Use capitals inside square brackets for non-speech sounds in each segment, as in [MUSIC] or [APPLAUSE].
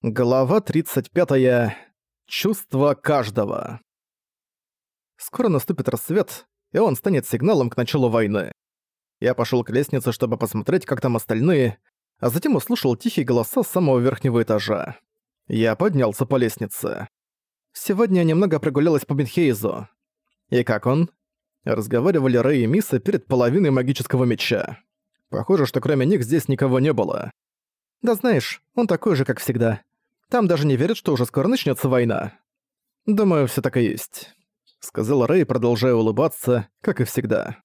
Глава 35. Чувство каждого. Скоро наступит рассвет, и он станет сигналом к началу войны. Я пошёл к лестнице, чтобы посмотреть, как там остальные, а затем услышал тихие голоса с самого верхнего этажа. Я поднялся по лестнице. Сегодня я немного прогулялась по Бенхейзу. И как он? Разговаривали Рэй и Миса перед половиной магического меча. Похоже, что кроме них здесь никого не было. Да знаешь, он такой же, как всегда. Там даже не верят, что уже скоро начнется война. Думаю, все так и есть», — сказал Рэй, продолжая улыбаться, как и всегда.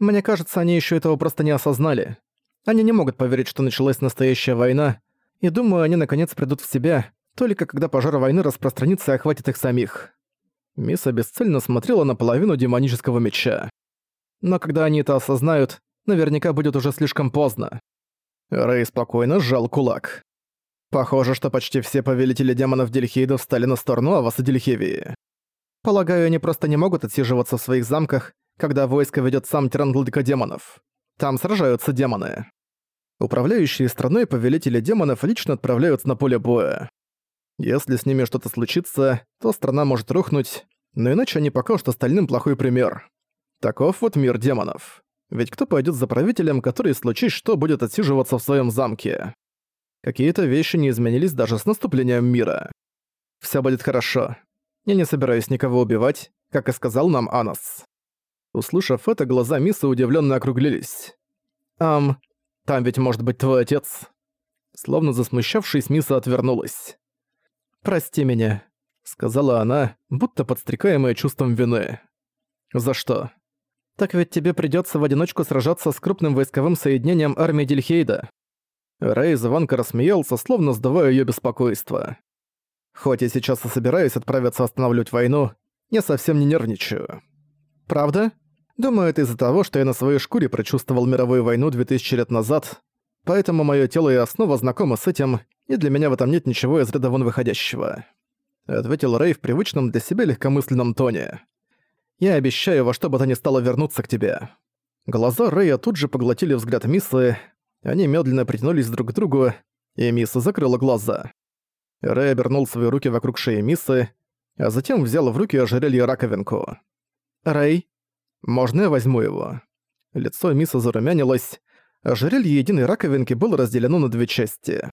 «Мне кажется, они еще этого просто не осознали. Они не могут поверить, что началась настоящая война, и думаю, они наконец придут в себя, только когда пожар войны распространится и охватит их самих». Мисса бесцельно смотрела на половину демонического меча. Но когда они это осознают, наверняка будет уже слишком поздно. Рэй спокойно сжал кулак. Похоже, что почти все повелители демонов Дельхейда встали на сторону Аваса Дельхевии. Полагаю, они просто не могут отсиживаться в своих замках, когда войско ведет сам тиран Владыка демонов. Там сражаются демоны. Управляющие страной повелители демонов лично отправляются на поле боя. Если с ними что-то случится, то страна может рухнуть, но иначе они покажут остальным плохой пример. Таков вот мир демонов. Ведь кто пойдет за правителем, который случись что будет отсиживаться в своем замке? Какие-то вещи не изменились даже с наступлением мира. Всё будет хорошо. Я не собираюсь никого убивать, как и сказал нам Анос. Услышав это, глаза Мисы удивлённо округлились. «Ам, там ведь может быть твой отец?» Словно засмущавшись, Миса отвернулась. «Прости меня», — сказала она, будто подстрекаемая чувством вины. «За что?» «Так ведь тебе придётся в одиночку сражаться с крупным войсковым соединением армии Дельхейда. Рэй звонко рассмеялся, словно сдавая её беспокойство. «Хоть я сейчас и собираюсь отправиться останавливать войну, я совсем не нервничаю. Правда? Думаю, это из-за того, что я на своей шкуре прочувствовал мировую войну 2000 лет назад, поэтому моё тело и основа знакомо с этим, и для меня в этом нет ничего из ряда вон выходящего». Ответил Рэй в привычном для себя легкомысленном тоне. «Я обещаю во что бы то ни стало вернуться к тебе». Глаза Рэя тут же поглотили взгляд Миссы, они медленно притянулись друг к другу, и Мисса закрыла глаза. Рэй обернул свои руки вокруг шеи Миссы, а затем взял в руки ожерелье раковинку. «Рэй, можно я возьму его?» Лицо Миссы зарумянилось. Ожерелье единой раковинки было разделено на две части.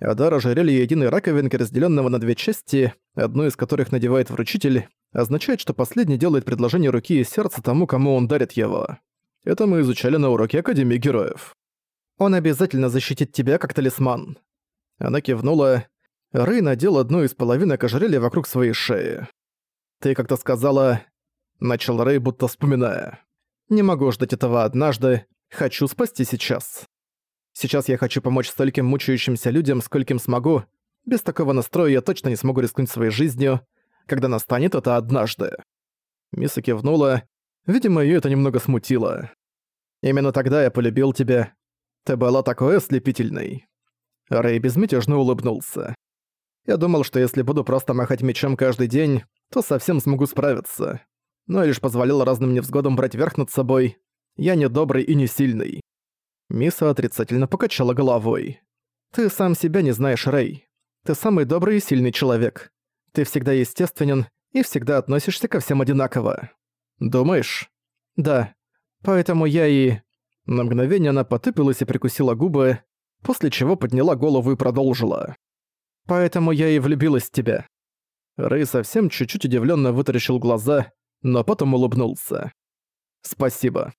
А дар ожерелья единой раковинки, разделенного на две части, одну из которых надевает вручитель, означает, что последний делает предложение руки и сердца тому, кому он дарит его. Это мы изучали на уроке Академии Героев. Он обязательно защитит тебя как талисман». Она кивнула. Рэй надел одну из половинок ожерелья вокруг своей шеи. «Ты как-то сказала...» Начал Рэй, будто вспоминая. «Не могу ждать этого однажды. Хочу спасти сейчас. Сейчас я хочу помочь стольким мучающимся людям, скольким смогу. Без такого настроя я точно не смогу рискнуть своей жизнью, когда настанет это однажды». Миса кивнула. Видимо, её это немного смутило. «Именно тогда я полюбил тебя, ты была такой ослепительной». Рэй безмятежно улыбнулся. «Я думал, что если буду просто махать мечом каждый день, то совсем смогу справиться. Но я лишь позволял разным невзгодам брать верх над собой. Я не добрый и не сильный». Миса отрицательно покачала головой. «Ты сам себя не знаешь, Рэй. Ты самый добрый и сильный человек. Ты всегда естественен и всегда относишься ко всем одинаково. Думаешь? Да. Поэтому я и... На мгновение она потыпилась и прикусила губы, после чего подняла голову и продолжила. «Поэтому я и влюбилась в тебя». Рэй совсем чуть-чуть удивленно вытаращил глаза, но потом улыбнулся. «Спасибо».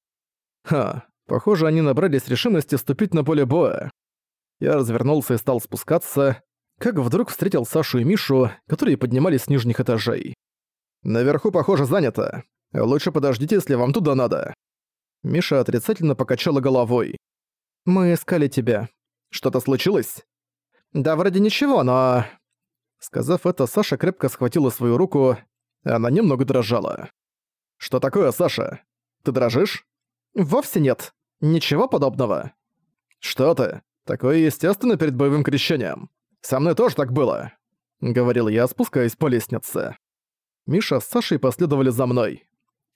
Ха, похоже, они набрались решимости ступить на поле боя. Я развернулся и стал спускаться, как вдруг встретил Сашу и Мишу, которые поднимались с нижних этажей. «Наверху, похоже, занято. Лучше подождите, если вам туда надо». Миша отрицательно покачала головой. «Мы искали тебя. Что-то случилось?» «Да вроде ничего, но...» Сказав это, Саша крепко схватила свою руку, она немного дрожала. «Что такое, Саша? Ты дрожишь?» «Вовсе нет. Ничего подобного». «Что ты? Такое естественно перед боевым крещением. Со мной тоже так было», — говорил я, спускаясь по лестнице. Миша с Сашей последовали за мной.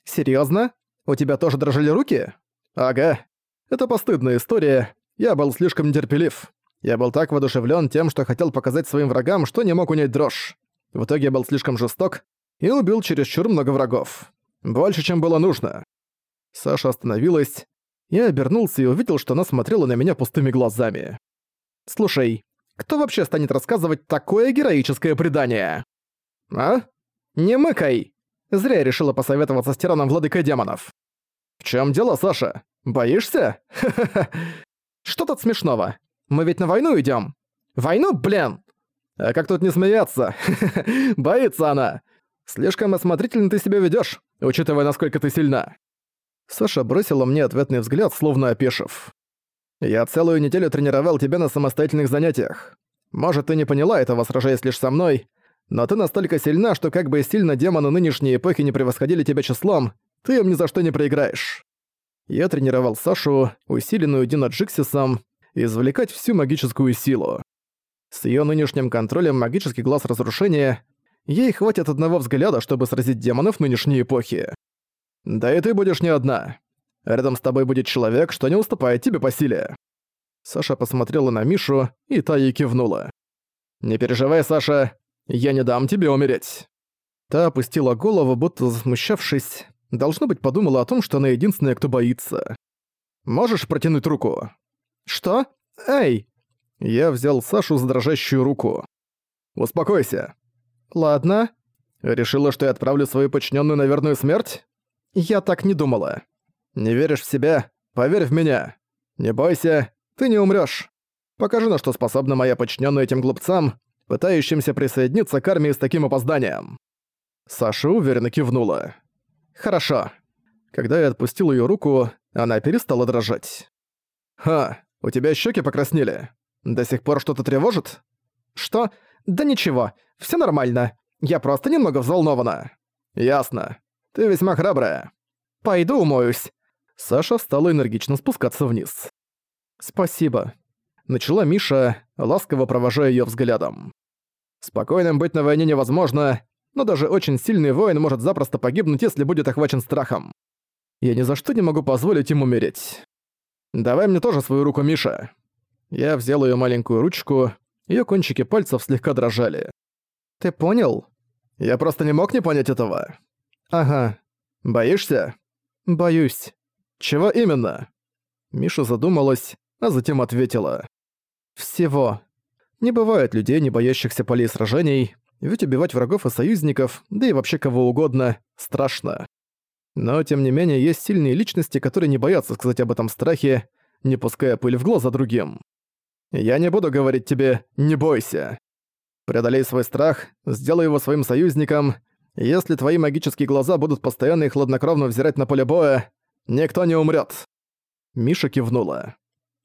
«Серьёзно? У тебя тоже дрожали руки? Ага. Это постыдная история. Я был слишком нетерпелив. Я был так воодушевлен тем, что хотел показать своим врагам, что не мог унять дрожь. В итоге я был слишком жесток и убил чересчур много врагов. Больше, чем было нужно. Саша остановилась. Я обернулся и увидел, что она смотрела на меня пустыми глазами. «Слушай, кто вообще станет рассказывать такое героическое предание?» «А? Не мыкай!» Зря я решила посоветоваться с тираном владыкой демонов. «В чем дело, Саша? Боишься? [LAUGHS] Что тут смешного? Мы ведь на войну идем. Войну, блин! А как тут не смеяться? [LAUGHS] Боится она! Слишком осмотрительно ты себя ведешь, учитывая, насколько ты сильна!» Саша бросила мне ответный взгляд, словно опешив. «Я целую неделю тренировал тебя на самостоятельных занятиях. Может, ты не поняла этого, сражаясь лишь со мной, но ты настолько сильна, что как бы сильно демоны нынешней эпохи не превосходили тебя числом, ты им ни за что не проиграешь. Я тренировал Сашу, усиленную Дина Джиксисом, извлекать всю магическую силу. С ее нынешним контролем магический глаз разрушения ей хватит одного взгляда, чтобы сразить демонов нынешней эпохи. Да и ты будешь не одна. Рядом с тобой будет человек, что не уступает тебе по силе. Саша посмотрела на Мишу, и та ей кивнула. «Не переживай, Саша, я не дам тебе умереть». Та опустила голову, будто засмущавшись. Должно быть, подумала о том, что она единственная, кто боится. «Можешь протянуть руку?» «Что? Эй!» Я взял Сашу за дрожащую руку. «Успокойся». «Ладно». «Решила, что я отправлю свою подчиненную на верную смерть?» «Я так не думала». «Не веришь в себя? Поверь в меня. Не бойся, ты не умрёшь. Покажи, на что способна моя подчиненная этим глупцам, пытающимся присоединиться к армии с таким опозданием». Саша уверенно кивнула. «Хорошо». Когда я отпустил её руку, она перестала дрожать. «Ха, у тебя щеки покраснели. До сих пор что-то тревожит?» «Что? Да ничего, все нормально. Я просто немного взволнована». «Ясно. Ты весьма храбрая. Пойду умоюсь». Саша стала энергично спускаться вниз. «Спасибо», — начала Миша, ласково провожая её взглядом. Спокойным быть на войне невозможно, но даже очень сильный воин может запросто погибнуть, если будет охвачен страхом. Я ни за что не могу позволить им умереть. Давай мне тоже свою руку, Миша. Я взял её маленькую ручку, её кончики пальцев слегка дрожали. Ты понял? Я просто не мог не понять этого. Ага. Боишься? Боюсь. Чего именно? Миша задумалась, а затем ответила. Всего. Не бывает людей, не боящихся полей сражений, ведь убивать врагов и союзников, да и вообще кого угодно, страшно. Но, тем не менее, есть сильные личности, которые не боятся сказать об этом страхе, не пуская пыль в глаза другим. Я не буду говорить тебе «не бойся». Преодолей свой страх, сделай его своим союзником. Если твои магические глаза будут постоянно и хладнокровно взирать на поле боя, никто не умрет. Миша кивнула.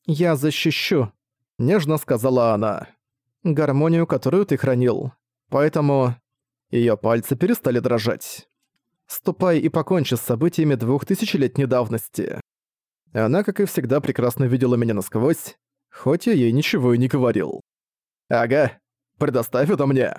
«Я защищу», — нежно сказала она гармонию, которую ты хранил. Поэтому ее пальцы перестали дрожать. Ступай и покончи с событиями двухтысячелетней давности. Она, как и всегда, прекрасно видела меня насквозь, хоть я ей ничего и не говорил. «Ага, предоставь это мне».